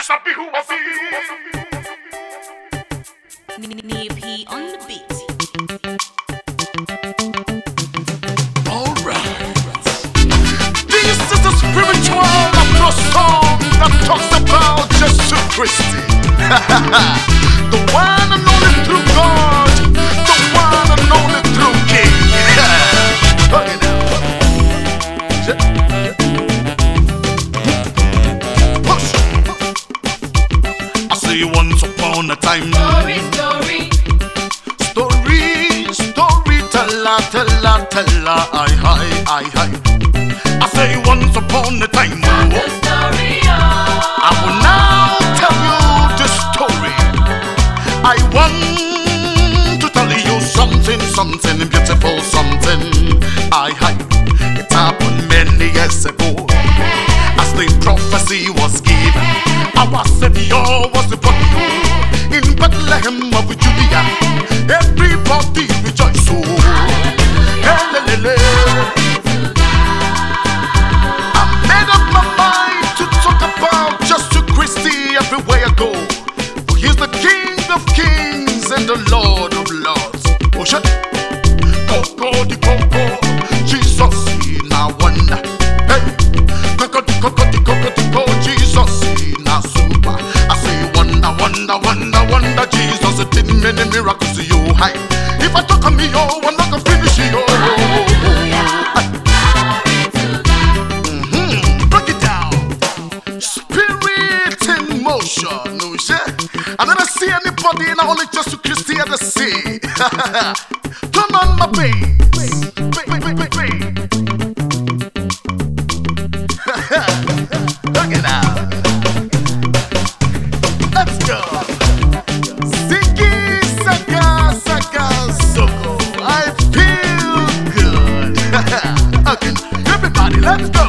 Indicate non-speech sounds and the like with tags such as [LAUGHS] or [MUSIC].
Asabi who I be. Nip he on the beat. Alright. This is the spiritual approach song that talks about Jesus Christ. [LAUGHS] the one I say once upon a time. Story, story. Story, story, teller, teller, teller, I, I, I, I. I say once upon a time, oh. The oh, story I will now tell you the story. I want to tell you something, something beautiful, something. I, I. It happened many years ago. As the prophecy was given, Savior was born in Bethlehem of Judea. Everybody rejoice, oh, Helele. I made up my mind to talk about just to Christy everywhere I go. For he's the King of Kings and the Lord of Lords. Wonder, wonder, wonder, Jesus did many miracles to you. Hi. If I talk on me, oh, I'm not gonna finish it, oh. Mhm, Break it down. Spirit in motion. I never see anybody only just to Christy at the sea. Turn on my bass. Okay, everybody, let's go.